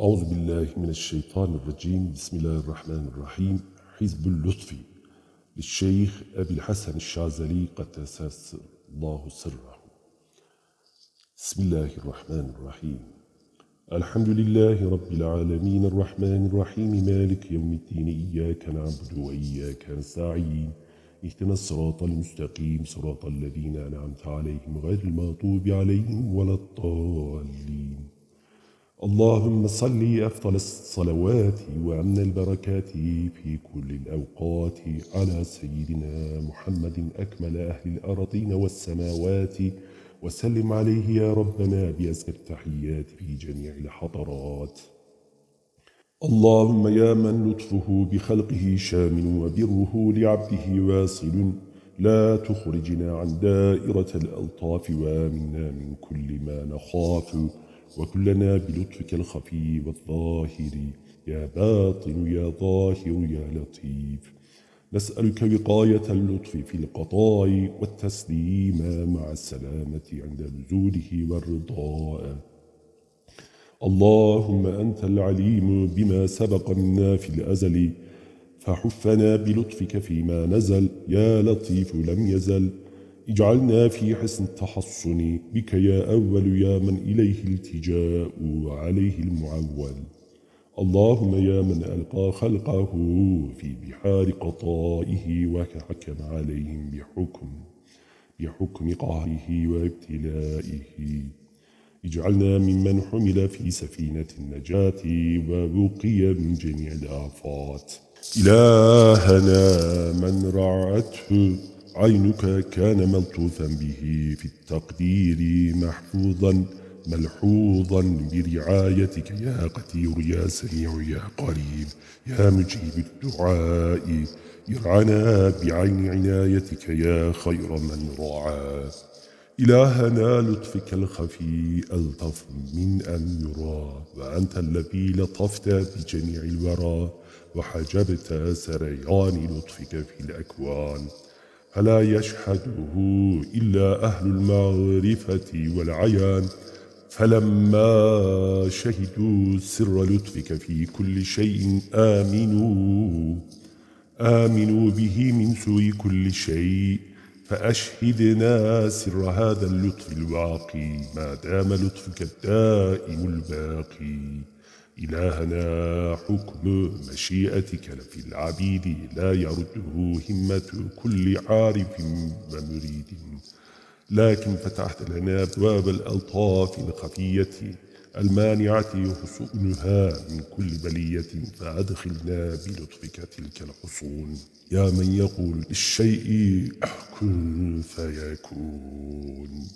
أعوذ بالله من الشيطان الرجيم. بسم الله الرحمن الرحيم. حزب اللطف للشيخ أبي الحسن الشاذلي قدس الله سره. بسم الله الرحمن الرحيم. الحمد لله رب العالمين الرحمن الرحيم. مالك يوم الدين. إياك نعبد وإياك نستعين. اهتنا الصراط المستقيم. صراط الذين أنعمت عليهم غير المغضوب عليهم ولا الضالين. اللهم صل أفضل الصلوات وأمن البركات في كل الأوقات على سيدنا محمد أكمل أهل الأرضين والسماوات. وسلم عليه يا ربنا بأزكى التحيات في جميع الحضرات. اللهم يا من لطفه بخلقه شامل وبره لعبده واصل لا تخرجنا عن دائرة الألطاف وامنا من كل ما نخاف. وكلنا بلطفك الخفي والظاهر يا باطن يا ظاهر يا لطيف. نسألك وقاية اللطف في القضاء والتسليم مع السلامة عند نزوله والرضاء. اللهم أنت العليم بما سبق منا في الأزل فحفنا بلطفك فيما نزل يا لطيف لم يزل. اجعلنا في حسن التحصن بك يا أول يا من إليه التجاء وعليه المعول. اللهم يا من ألقى خلقه في بحار قطائه وحكم عليهم بحكم بحكم قهره وابتلائه. اجعلنا ممن حمل في سفينة النجاة وبقي من جميع الآفات. إلهنا من رعته عينك كان ملطوفا به في التقدير محفوظا ملحوظا برعايتك. يا قدير يا سميع يا قريب يا مجيب الدعاء يرعنا بعين عنايتك يا خير من رعى. إلهنا لطفك الخفي ألطف من أن يرى. وأنت الذي لطفت بجميع الورى وحجبت سريان لطفك في الأكوان. فلا يشهده إلا أهل المعرفة والعيان؟ فلما شهدوا سر لطفك في كل شيء آمنوا آمنوا به من سوء كل شيء فأشهدنا سر هذا اللطف الواقي ما دام لطفك الدائم الباقي. إلهنا حكم مشيئتك لفي العبيد لا يرده همة كل عارف ومريد. لكن فتحت لنا أبواب الألطاف الخفية المانعة حصونها من كل بلية فأدخلنا بلطفك تلك الحصون. يا من يقول للشيء كن فيكون.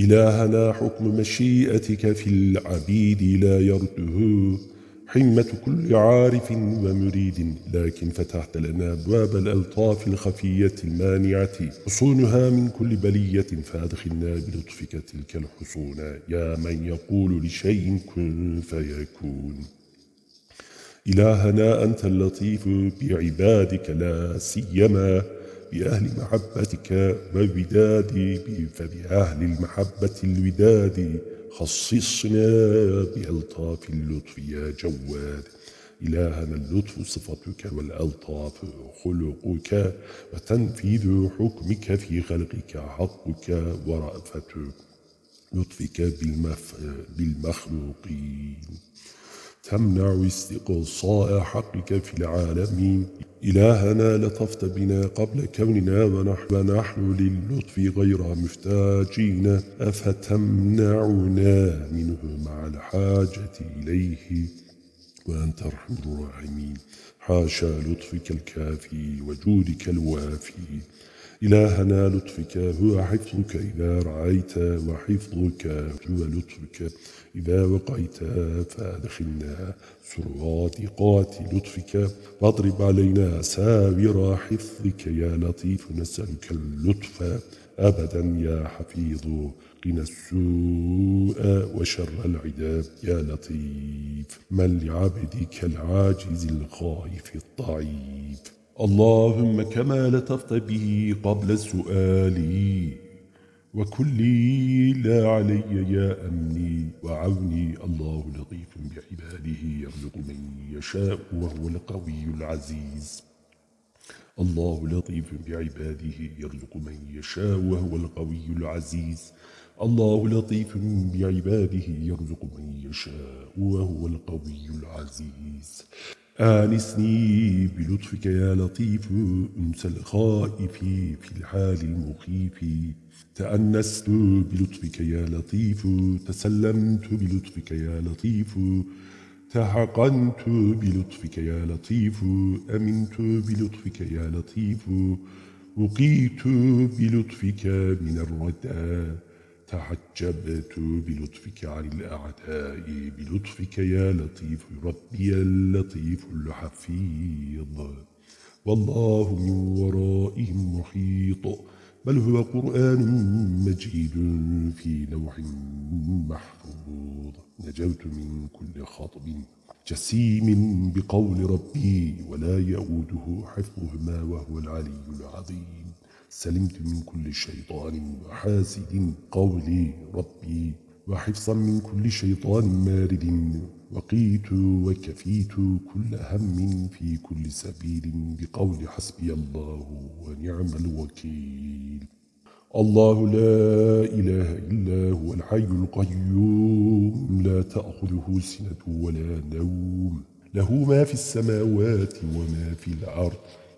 إلهنا حكم مشيئتك في العبيد لا يرده. حمة كل عارف ومريد لكن فتحت لنا أبواب الألطاف الخفية المانعة. حصونها من كل بلية فأدخلنا بلطفك تلك الحصون. يا من يقول لشيء كن فيكون. إلهنا أنت اللطيف بعبادك لا سيما بأهل محبتك ووداد فبأهل المحبة الوداد خصصنا بألطاف اللطف يا جواد. إلهنا اللطف صفتك والألطاف خلقك وتنفيذ حكمك في خلقك حقك ورأفة لطفك بالمخلوقين. تمنع استقصاء حقك في العالمين. إلهنا لطفت بنا قبل كوننا ونحن للطف غير مفتاجين. أفتمنعنا منه مع الحاجة إليه؟ وأنت أرحم الراحمين. حاشا لطفك الكافي وجودك الوافي. إلهنا لطفك هو حفظك إذا رعيت وحفظك هو لطفك إذا وقيت فأدخلنا سرادقات لطفك. واضرب علينا ساور حفظك يا لطيف نسألك اللطف أبدا يا حفيظ. قنا السوء وشر العذاب يا لطيف من لعبدك العاجز الخائف الضعيف. اللهم كما لطفت به قبل السؤال وكلي لا علي يا أمني وعوني الله لطيف بعباده بعباده يرزق من يشاء وهو القوي العزيز. الله لطيف بعباده يرزق من يشاء وهو القوي العزيز. الله لطيف بعباده يرزق من يشاء وهو القوي العزيز. آنسني بلطفك يا لطيف أنس الخائف في الحال المخيف. تأنست بلطفك يا لطيف تسلمت بلطفك يا لطيف. تحقنت بلطفك يا لطيف أمنت بلطفك يا لطيف. وقيت بلطفك من الردى. تعجبت بلطفك عن الأعداء بلطفك يا لطيف ربي اللطيف الحفيظ. والله من ورائهم محيط بل هو قرآن مجيد في لوح محفوظ. نجوت من كل خطب جسيم بقول ربي ولا يؤوده حفظهما وهو العلي العظيم. سلمت من كل شيطان وحاسد قولي ربي وحفظا من كل شيطان مارد وقيت وكفيت كل هم في كل سبيل بقول حسبي الله ونعم الوكيل. الله لا إله إلا هو الحي القيوم. لا تأخذه سنة ولا نوم. له ما في السماوات وما في الأرض.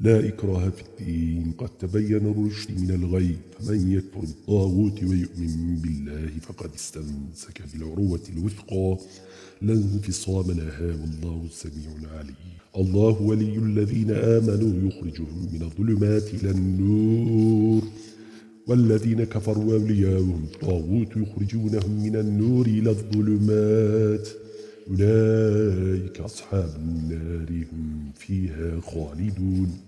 لا إكراه في الدين. قد تبين الرشد من الغي فمن يكفر بالطاغوت ويؤمن بالله فقد استمسك بالعروة الوثقى. لا انفصام لها والله سميع عليم الله ولي الذين آمنوا يخرجهم من الظلمات إلى النور. والذين كفروا أولياؤهم الطاغوت يخرجونهم من النور إلى الظلمات. أولئك أصحاب النار هم فيها خالدون.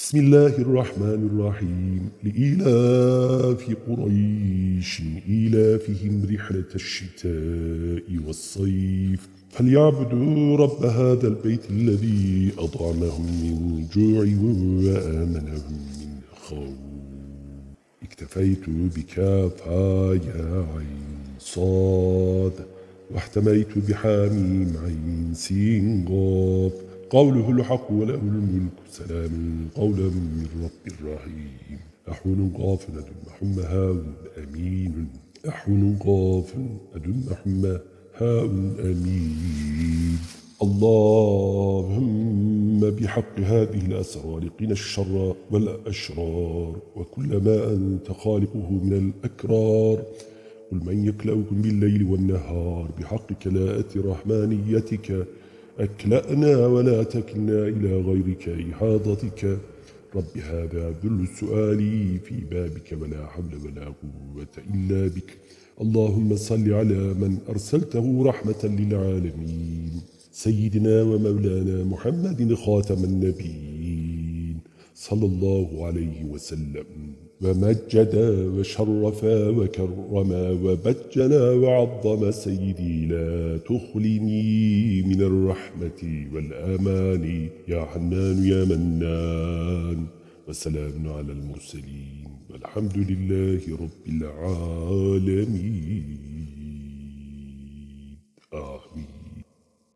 بسم الله الرحمن الرحيم. لإلاف قريش إلافهم رحلة الشتاء والصيف. فليعبدوا رب هذا البيت الذي أطعمهم من جوع وآمنهم من خوف. اكتفيت بكافها يا عين صاد واحتميت بحاميم عين سين غاب. قوله الحق وله الملك. سلام قولا من رب الرحيم. أحون قاف أدم حم هاء أمين. أحون قاف أدم حم هاء أمين. اللهم بحق هذه الأسرار قنا الشر والأشرار وكل ما أنت خالقه من الأكرار. قل من يكلأكم بالليل والنهار بحق كلاءة رحمانيتك. أكلأنا ولا تكلنا إلى غيرك إحاضتك رب هذا ذل السؤال في بابك ولا حول ولا قوة إلا بك. اللهم صل على من أرسلته رحمة للعالمين. سيدنا ومولانا محمد خاتم النبيين. صلى الله عليه وسلم. ومجد وشرف وكرم وبجل وعظم سيدي لا تخلني من الرحمة والأمان. يا حنان يا منان وسلام على المرسلين. والحمد لله رب العالمين.